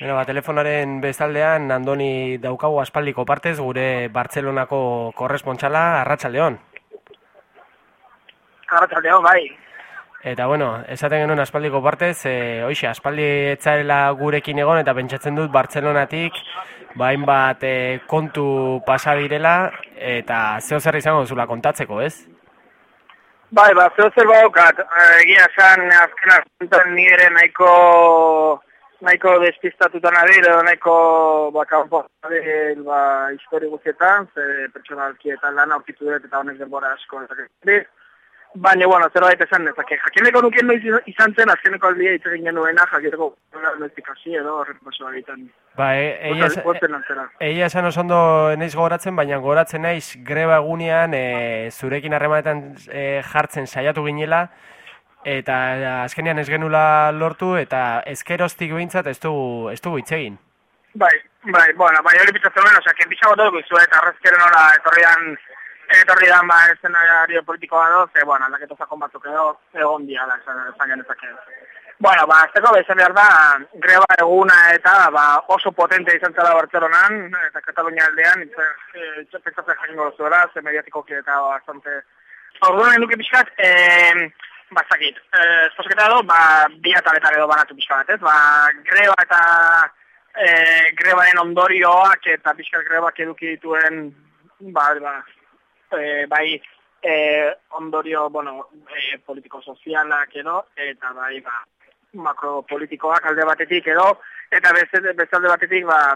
Beno, ba, telefonaren bezaldean Andoni daukagu aspaldiko partez gure Bartzelonako korrespontxala Arratsaldeon. Arratsaldeon bai. Eta bueno, esaten genuen aspaldiko partez, e, hoxe, aspaldi etzarela gurekin egon eta pentsatzen dut Bartzelonatik bain ba, bat e, kontu pasa direla eta zeo zer izango zula kontatzeko, ez? Bai, ba, zeo zer baukat, egia esan azken nire nahiko nahiko despistatuta nabil, edo nahiko bakampo nabil ba, histori guztietan, ze pertsonalki eta lan aurkitu dut eta honek denbora asko. Baina, bueno, zer baita esan, ezak, jakineko nukien noiz izan zen, azkeneko aldia hitz egin genuena, jakiteko noizikasi edo horrek paso egiten. Ba, e, eia esan oso ondo naiz gogoratzen, baina gogoratzen naiz greba egunean e, zurekin harremanetan e, jartzen saiatu ginela, eta azkenean ez genula lortu eta ezkeroztik behintzat ez dugu, ez dugu egin. Bai, bai, bueno, bai hori pitzatzen duen, oza, kenpisa gotu dugu eta arrezkeren hori etorri dan ba eszenario politiko bat doz, e, bueno, aldaketo zakon batzuk edo egon dia da, esan genezak Bueno, ba, azteko bezen behar da, greba eguna eta ba, oso potente izan zela Bartzelonan, eta Katalunia aldean, pentsatzen jakingo zuela, ze mediatikoki eta bastante... Orduan, eduki pixkat, eh, Bazakit, eh, esposeketa edo, ba, bi ataletan edo banatu pixka bat, ez? Ba, greba eta eh, grebaren ondorioak eta pixka grebak eduki dituen, ba, ba, eh, bai, eh, ondorio, bueno, eh, politiko-sozialak edo, eta bai, ba, makropolitikoak alde batetik edo, eta beste, beste alde batetik, ba,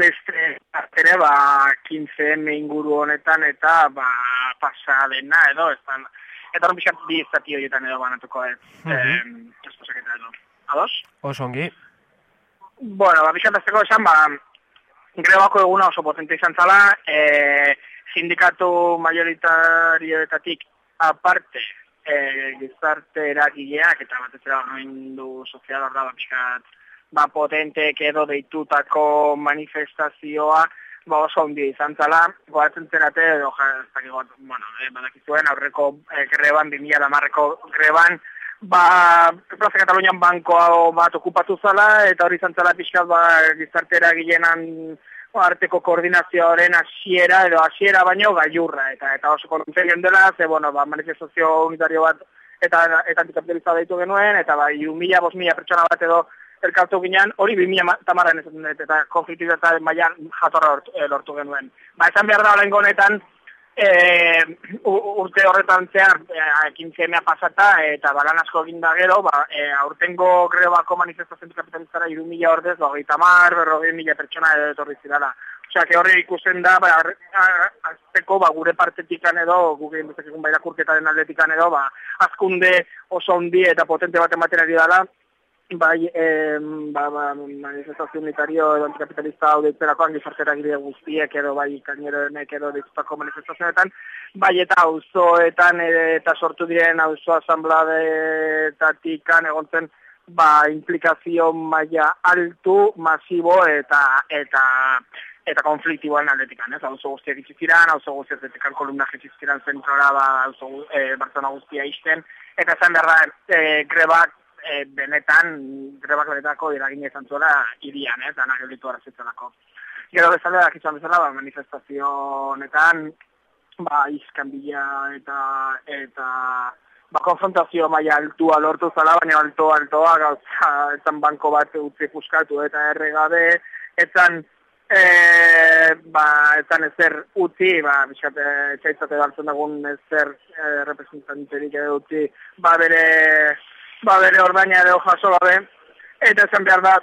beste artere, ba, 15 inguru honetan, eta, ba, pasa dena edo, ez eta hori pixat bi zati horietan edo banatuko ez. Mm -hmm. eh, edo. Ados? Oso ongi. Bueno, ba, pixat azteko esan, ba, grebako eguna oso potente izan zala, e, sindikatu majoritarioetatik aparte, e, gizarte eragileak, eta bat ez da, du sozial hor da, ba, pixat, ba, potente edo deitutako manifestazioa, ba oso ondi izan zala, goatzen zenate, edo ja, bueno, eh, badakizuen, aurreko eh, greban, 2000 damarreko greban, ba, Plaza Katalunian bankoa bat okupatu zala, eta hori izan zala pixkat, ba, gizartera gilenan arteko koordinazioaren hasiera edo hasiera baino gailurra, eta eta oso kontzerien dela, ze, bueno, ba, manifestazio unitario bat, eta, eta antikapitalizada ditu genuen, eta ba, 1000-5000 pertsona bat edo, elkartu ginean, hori 2000 tamarren ez dut, eta konfliktibetaren maian jatorra eh, lortu genuen. Ba, esan behar da horrengo honetan, e, urte horretan zehar, ekin zemea pasata, eta balan asko egin da gero, ba, e, aurtengo grebako manifestazio kapitalistara iru mila ordez, ba, gita mar, berrogei mila pertsona edo etorri zidala. Osea, que horri ikusten da, ba, azteko, ba, gure partetikan edo, gure inbezakikun baira kurketaren aldetikan edo, ba, azkunde oso ondi eta potente bat ematen ari dala, bai, eh, ba, ba, manifestazio unitario edo antikapitalista hau deitzerakoan gizartera gire guztiek edo bai kaineroenek edo deitzutako manifestazioetan, bai eta auzoetan eta sortu diren auzo asambladetatik egontzen ba, implikazio maila altu, masibo eta eta eta konfliktiboan aldetikan, ez? Auzo guztiak itxiziran, auzo guztiak zetekan kolumna itxiziran zentrora, ba, auzo e, guztia izten, eta zen berra e, grebak e, benetan grebak benetako iragin izan zuela irian, ez, dana gelitu arazitzelako. Gero bezala, dakizan bezala, ba, manifestazio honetan, ba, izkan bila eta, eta, ba, konfrontazio maia altua lortu zala, baina alto, altoa, gauza, etzan banko bat utzi puskatu eta erregabe, etzan, e, ba, etzan ezer utzi, ba, biskat, etxaitzate daltzen dagun ezer e, representanterik edo utzi, ba, bere, ba, bere ordaina edo jaso gabe, eta esan behar da,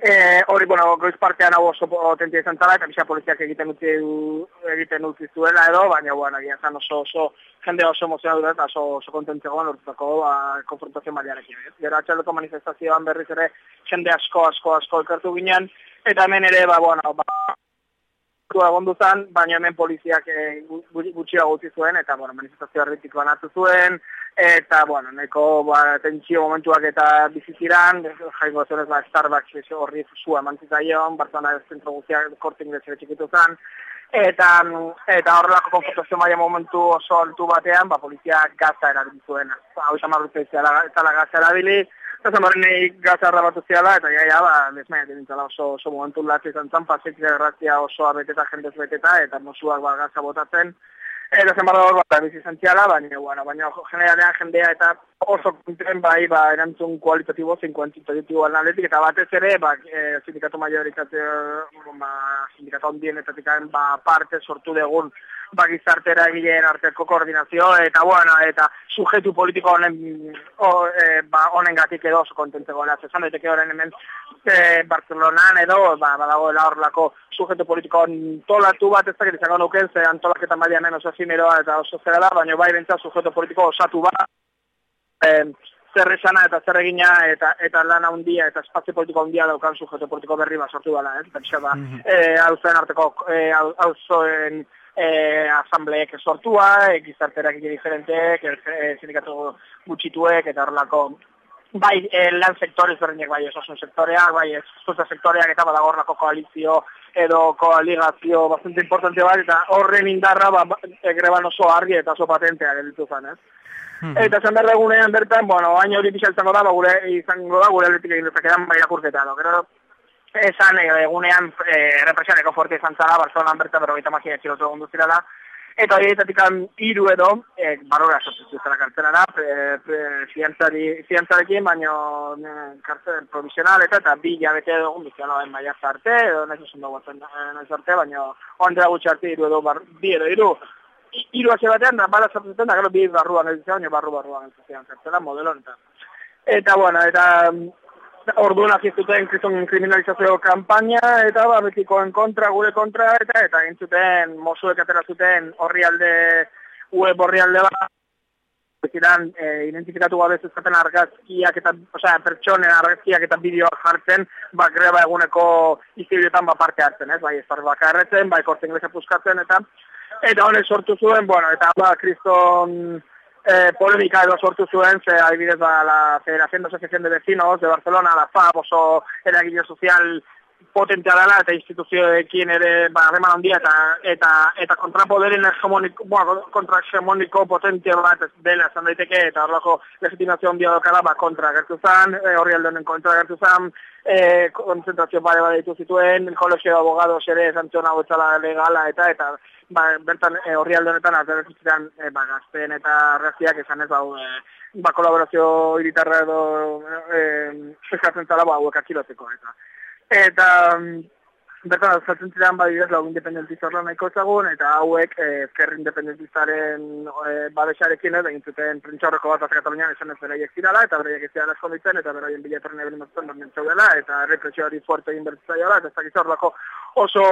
e, hori, bueno, goiz partean hau oso potentia izan zara, eta bisa poliziak egiten utzi, egiten utzi zuela edo, baina, bueno, egia zan oso, oso, jende oso emozionatu dut, oso, oso kontentzegoan urtutako ba, konfrontazio maliarekin. Gero atxaldeko manifestazioan berriz ere, jende asko, asko, asko elkartu ginen, eta hemen ere, ba, bueno, ba, egon duzan, baina hemen poliziak e, gutxia gutzi zuen, eta, bueno, manifestazio arritik banatu zuen, eta, bueno, neko ba, tentsio momentuak eta bizitiran, jaingo zenez, ba, Starbucks horri zua emantzitaion, Barcelona zentro guztiak korting bezere txikitu zen, eta, eta horrelako konfrontazio maia momentu oso altu batean, ba, polizia gaza erabili zuen, hau eta marrutze eta la gaza erabili, Eta zen nahi gazarra bat uziala, eta ja, ja, ba, desmaia dintzala oso, oso momentu latzi izan zan, pasetzea errazia osoa beteta, jendez beteta, eta mosuak ba, gaza botatzen. Eta zen barra hor bat, bizi zentziala, baina, bueno, baina generalean jendea eta oso konten bai, ba, erantzun kualitatibo, zein kuantitatibo analetik, eta batez ere, ba, e, sindikatu majoritate, ba, sindikatu ondienetatik ba, parte sortu degun ba, gizartera egileen arteko koordinazio, eta bueno, eta sujetu politiko honen o, e, ba, honen gatik edo oso kontente gola. Zezan daiteke horren hemen e, Barcelonan edo, ba, badagoela horrelako sujetu politiko antolatu bat ez dakit izango nuken, ze antolaketa maila hemen oso zineroa eta oso zera da, baina bai bentsa sujetu politiko osatu bat, e, zer esana eta zer egina eta eta lana handia eta espazio politiko handia daukan sujetu politiko berri bat sortu dela, eh? Pentsa ba, mm -hmm. e, arteko, e, hau zoen, e, asambleek sortua, e, gizarterak diferenteek, e, sindikatu gutxituek, eta horrelako bai e, lan sektorez berdinek bai osasun sektoreak, bai zuzta sektoreak eta badagorlako koalizio edo koaligazio bastante importante bat, eta horren indarra ba, e, greban oso argi eta oso patentea gelitu zen, ez? Hmm. Eta zen berregunean bertan, bueno, baina hori pixaltzango da, ba, gure, izango da, gure aletik egin dezakedan bai akurketa, no? Gero, esan eh, egunean e, represioneko fuerte izan zara, Barcelonan berta berrogeita makia txilotu egon duzirala, eta hori etatik iru edo, e, barora sortu zara kartzera da, zientzarekin, baina kartzer provisional eta eta bi jabete edo egun duzia noen maia zarte, edo nahi zuzen dugu arte, baina ondera gutxe arte iru edo, bar, bi edo iru, iru ase batean, da, bala sortu zuten, da, gero bi barruan ez baina barru barruan ez kartzera, modelon eta. Eta, bueno, eta orduan hasi zuten kriston kriminalizazio kampaina eta ba betikoen kontra gure kontra eta eta egin zuten mozuek atera zuten orrialde web orrialde bat ziren e, identifikatu gabe zuzkaten argazkiak eta, osea, pertsonen argazkiak eta bideoak jartzen, ba, greba eguneko izibiotan ba parte hartzen, ez, bai, ez bakarretzen, bai, korte inglesa puskatzen, eta, eta honek sortu zuen, bueno, eta, ba, kriston, eh, polemika edo sortu zuen, ze adibidez ba, la Federación de Asociación de Vecinos de Barcelona, la FAB oso eragile sozial potentea dela eta instituzioekin ere ba, reman handia eta, eta, eta kontrapoderin hegemoniko, bueno, kontra hegemoniko potentia bat dela esan daiteke eta horrelako legitimazio handia dokala ba, kontra gertu zan, e, horri aldonen kontra gertu zan, e, konzentrazio bare bat ditu zituen, kolegio abogados ere zantziona botzala legala eta eta ba, bertan e, horri aldonetan atzeratzen e, ba, gazten eta raziak esan ez ba, e, ba kolaborazio iritarra edo e, eskatzen zala ba, hauek akilotzeko eta eta bertan azatzen ziren ba, dira lau independentizarla nahiko zagun eta hauek ezker independentizaren e, babesarekin edo egintzuten printxorreko bat azka Katalunian esan ez beraiek zirala eta beraiek ez zirala eskonditzen eta beraien bilatorren ebeli mazutzen dela eta represio hori fuerte egin bertzaioa eta ez dakizorlako oso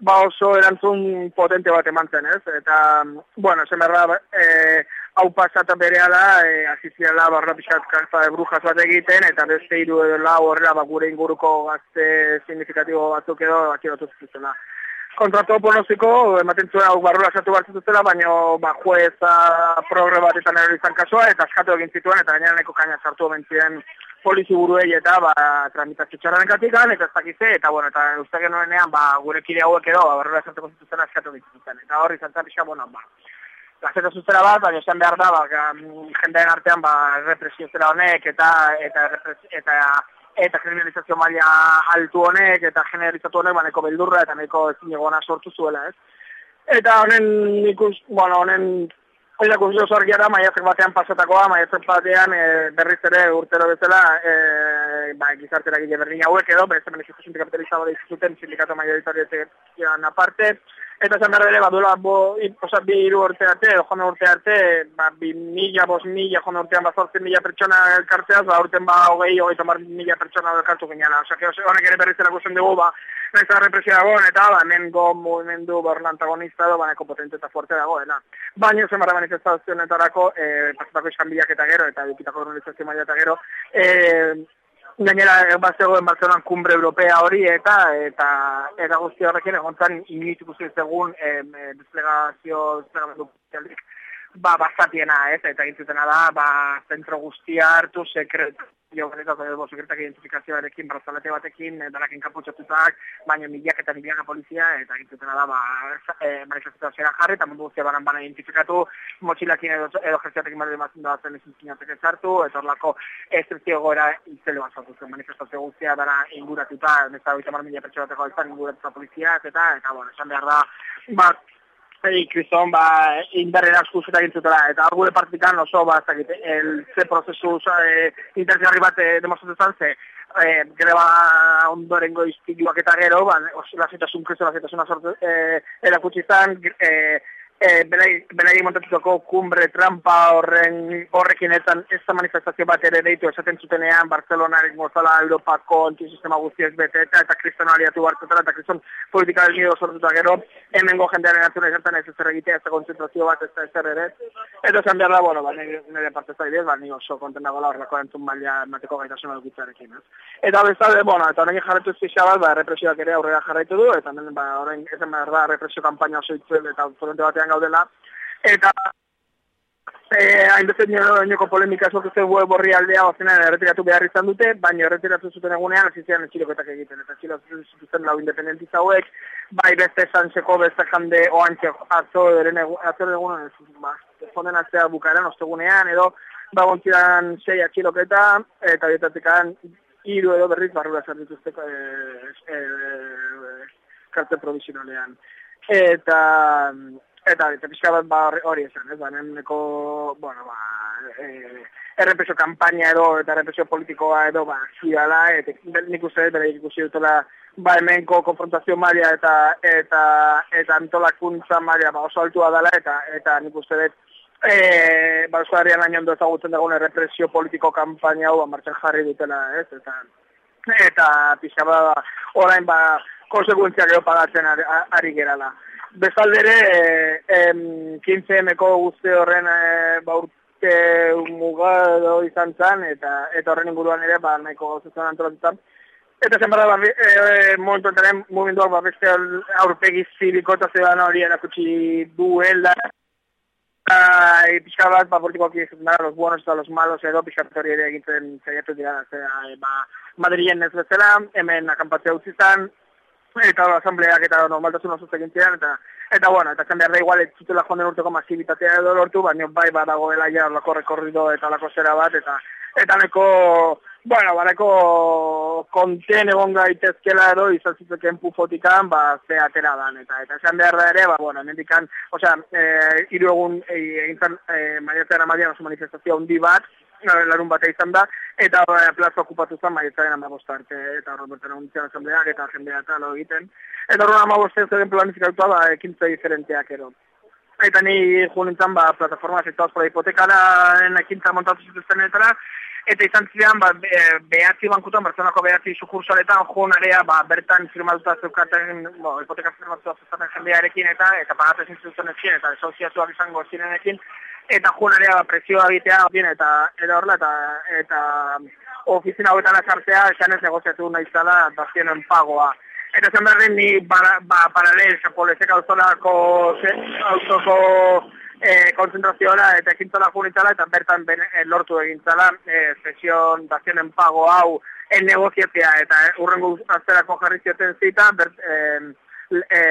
ba oso erantzun potente bat eman zen, ez? Eta, bueno, zen berra, e, hau pasata bere ala, e, aziziala barra pixat karta de brujas bat egiten, eta beste hiru edo lau horrela, ba, gure inguruko gazte signifikatibo batzuk edo, akirotu zuzena. Kontratu oponoziko, ematen zuen hau barrura esatu bat zuzela, baina, ba, jueza progre batetan izan kasua, eta askatu egin zituen, eta gainera neko kaina sartu omentzien polizi buruei eta ba, tramitazio txarraren katikan, eta ez dakize, eta bueno, eta uste genuenean, ba, gure kide hauek edo, ba, berrela esateko zuten askatu dituzten, eta horri zantzan pixka, bueno, ba, gazeta zuzera bat, baina esan behar da, ba, jendeen artean, ba, represio zera honek, eta, eta, eta, eta kriminalizazio maila altu honek, eta generalizatu honek, ba, neko beldurra, eta neko ezin egona sortu zuela, ez? Eta honen, ikus, bueno, honen Oida kuzio zorgia da, maiatzek batean pasatakoa, maiatzek batean e, berriz ere urtero bezala, e, ba, gizartera gile berdin hauek edo, bez, hemen izuzun kapitalista bada izuzuten, sindikato maioritarietzean aparte, Eta esan behar ere, baduela, bo, oza, bi iru urte arte, edo jone urte arte, ba, bi mila, bos mila, jone urtean ba, zortzen mila pertsona elkartzeaz, ba, urten ba, hogei, hogei tomar mila pertsona elkartu ginean. Que honek ere berriz erakusten dugu, ba, nahiz represia dagoen, eta, ba, hemen go, movimendu, ba, antagonista edo, ba, neko potente eta fuerte dagoena. Baina, zen barra manifestazionetarako, eh, pasatako iskan eta gero, eta dukitako organizazio maila eta gero, eh, gainera bat zegoen Barcelonan kumbre europea hori eta eta eta guzti horrekin egon zan initu ikusi egun e, desplegazio desplegamendu ba, bazatiena, ez, eta gintzutena da, ba, zentro guztia hartu, sekret, jo, benetako, edo, sekretak identifikazioarekin, brazalete batekin, e, darakin kaputxatutak, baina milak eta milaka polizia, eta gintzutena da, ba, e, manifestazioa jarri, eta mundu guztia banan bana identifikatu, motxilakin edo, edo gestiatekin bada ematen da zen ezin zinatek ezartu, eta horlako estruzio goera izele bat zartu zen, manifestazio guztia dara inguratuta, oita mar mila pertsonateko alzan inguratuta polizia, eta, eta, bueno, esan behar da, ba, Ei, kriston, ba, indarrera askuz eta gintzutela, eta hor gure partikan oso, ba, zakit, el, ze prozesu e, interesgarri bat e, demostratzen ze, e, greba ondorengo iztiluak eta gero, ba, oso, la zetasun, kristo, la zetasun azortu, e, erakutsi zan, e, e, belai montatutako kumbre trampa horren horrekin ez da manifestazio bat ere deitu esaten zutenean Barcelonaren gozala Europako antisistema guztiek bete eta eta kriston aliatu bartzatara eta kriston politika del nido sortuta gero hemengo jendearen atzuna izan ez zer egitea ez da konzentrazio bat ez da ezer ere eta zen behar da, bueno, ba, nire, nire parte zaidez, ba, nire oso konten dago horreko entzun maila emateko gaitasuna dukitzarekin, ez? Eta bezalde, bueno, eta horrekin jarretu zizia bat, ba, represioak ere aurrera jarraitu du, eta ba, horrein, ezen behar da, represio kampaina oso itzuen, eta batean gaudela, eta eh, hainbeste nioko polemika sortu zen web horri aldea ozenan erretiratu behar izan dute, baina erretiratu zuten egunean azizean etxiloketak egiten, eta etxiloketak zuten lau independentiz hauek, bai beste zantzeko beste jande oantxe atzo eren egunen, ba, jonden atzea bukaren ostegunean, edo ba gontzidan sei atxiloketa, eta dietatekan hiru edo berriz barrura zer dituzteko e, e, e, karte provisionalean. Eta, eta eta pixka bat ba hori esan, ez, ba, neneko, bueno, ba, e, errepresio kampaina edo, eta errepresio politikoa edo, ba, zidala, eta nik uste, bere ikusi dutela, ba, hemenko konfrontazio maria eta, eta, eta antolakuntza maria, ba, oso altua dela, eta, eta nik uste dut, e, ba, oso harrian hain ondo ezagutzen dagoen errepresio politiko kampaina ba, martxan jarri dutela, ez, eta, eta pixka bat, ba, orain, ba, konsekuentziak edo pagatzen ari, ari gerala bezaldere eh, 15-eko guzti horren eh, baurte muga izan zan, eta, eta horren inguruan ere, ba, nahiko zuzan antolatutan. Eta zen bada, ba, e, momentu entaren, momentuak, ba, beste aurpegi zibiko eta zeban hori erakutsi duela. E, pixka bat, ba, politikoak izan da, los buenos eta los malos edo, pixka hori ere egintzen zaiatu dira, zera, e, ba, Madrien ez bezala, hemen akampatzea utzi zan, eta asambleak eta normaltasun oso egintzean, eta eta bueno, eta behar da igual ez zutela jonden urteko masibitatea edo lortu, baina bai badagoela ja lako rekorrido eta lako zera bat, eta eta neko, bueno, bareko konten egon gaitezkela edo izan zitzeken pufotikan, ba, ze atera dan, eta eta esan behar da ere, ba, bueno, nendikan, osea, e, iru egun egin e, zan, e, maiatzaren amadian oso manifestazioa hundi bat, larun bat izan da, eta e, plaza okupatu zen maietzaren amabosta arte, eta horren bertan egun asambleak, eta jendea eta lo egiten. Eta horren amabosta zen planifikatuta, ba, ekintza diferenteak ero. Eta ni jo nintzen, ba, plataforma afectados por la hipotekara ekintza montatu zituzten etara, eta izan ziren, ba, behatzi bankutan, bertzonako behatzi sukursaletan, jo narea, ba, bertan firmatuta zeukaten, bo, hipoteka firmatuta zeukaten jendearekin, eta, eta pagatzen zintzen ezin, eta esoziatuak izango zirenekin, eta junaria ba, presioa egitea bien eta eta horla eta eta ofizina hauetan azartzea esan ez negoziatu nahi zala dazionen pagoa. Eta zen behar ni ba, ba, paralel zapolezek auzolako auzoko e, konzentrazioa eta ekintzola junitzala eta bertan ben, e, lortu egintzala e, sesion dazionen pago hau en negoziatzea eta e, urrengo azterako jarri zioten zita bert, e, e,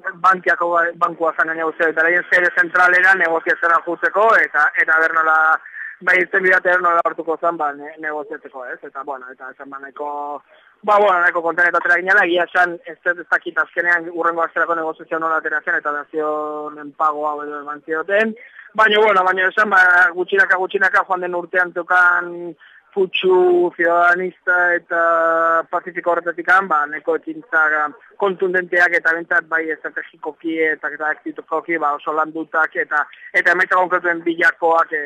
bankiako bankua zan gaina guztia, eta lehen zere zentralera negoziatzera jutzeko, eta eta bernola, bai izen bidate bernola hartuko zen, ba, ne, negoziatzeko, ez? Eta, bueno, eta esan ba, neko, ba, bueno, neko kontenetatera ginala, egia esan, ez ez dakit azkenean urrengo azterako negoziazio nola atera zen, eta dazioen pago hau edo eman zioten, baina, bueno, baina esan, ba, gutxinaka, gutxinaka, joan den urtean tokan, futxu ciudadanista eta pacifiko horretatik ba, neko ekintza kontundenteak eta bentsat bai estrategikoki eta eta aktitukoki ba, oso landutak eta eta emaitza konkretuen bilakoak e,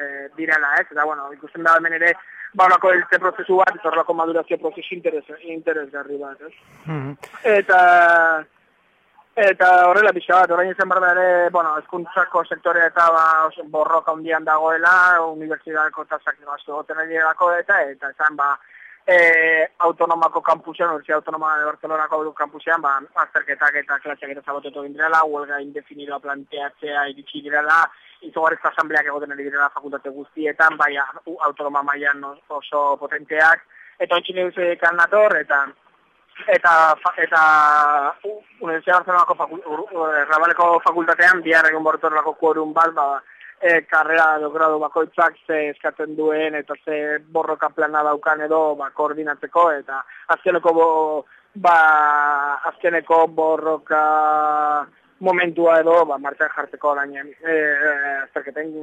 e, direla ez, eta bueno, ikusten da hemen ere ba, orako elze prozesu bat, eta orako madurazio prozesu interes, interesgarri bat, ez? Mm -hmm. Eta Eta horrela pixka bat, orain izan barba ere, bueno, eskuntzako sektorea eta ba, borroka hundian dagoela, unibertsitateko tasak gastu goten eta eta izan ba, e, autonomako kampusean, Universidad Autonoma de Barcelonako kampusean, ba, azterketak eta klaseak eta zabotetu gindirela, huelga indefinidoa planteatzea iritsi direla, izugarrizko asambleak egoten ari direla fakultate guztietan, bai autonoma mailan oso potenteak, eta ontsi nire ekan nator, eta eta eta Universidad Barcelonako fakult, Rabaleko fakultatean bihar egun bortorlako kuorun bat, ba, e, karrera edo grado bakoitzak ze eskatzen duen eta ze borroka plana daukan edo ba, koordinatzeko eta azkeneko bo, ba, azkeneko borroka momentua edo ba, martxan jartzeko lainen e, e, azterketen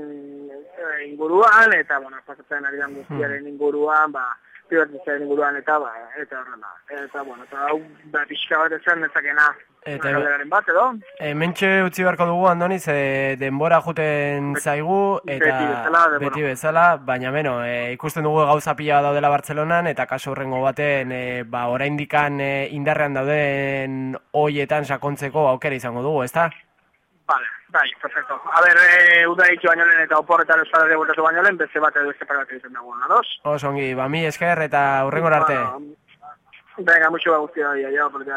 inguruan eta bueno, pasatzen ari dan guztiaren hmm. inguruan ba, privatizaren inguruan eta ba, eta horrela. Eta, bueno, eta hau, ba, pixka bat esan ezakena Eta bat, edo? E, mentxe utzi beharko dugu, Andoniz, e, denbora juten zaigu, eta beti bezala, beti bezala baina beno, e, ikusten dugu gauza pila daudela Bartzelonan, eta kaso horrengo baten, e, ba, oraindikan e, indarrean dauden hoietan sakontzeko aukera izango dugu, ezta? Vale, bai, perfecto. A ver, e, uda ditu baino lehen eta oporretan euskara de bultatu baino lehen, beste bat edo beste paratik izan dago, nadoz? Osongi, ba, mi esker eta hurrengor arte. Venga, mucho guztia, ya, ya, porque...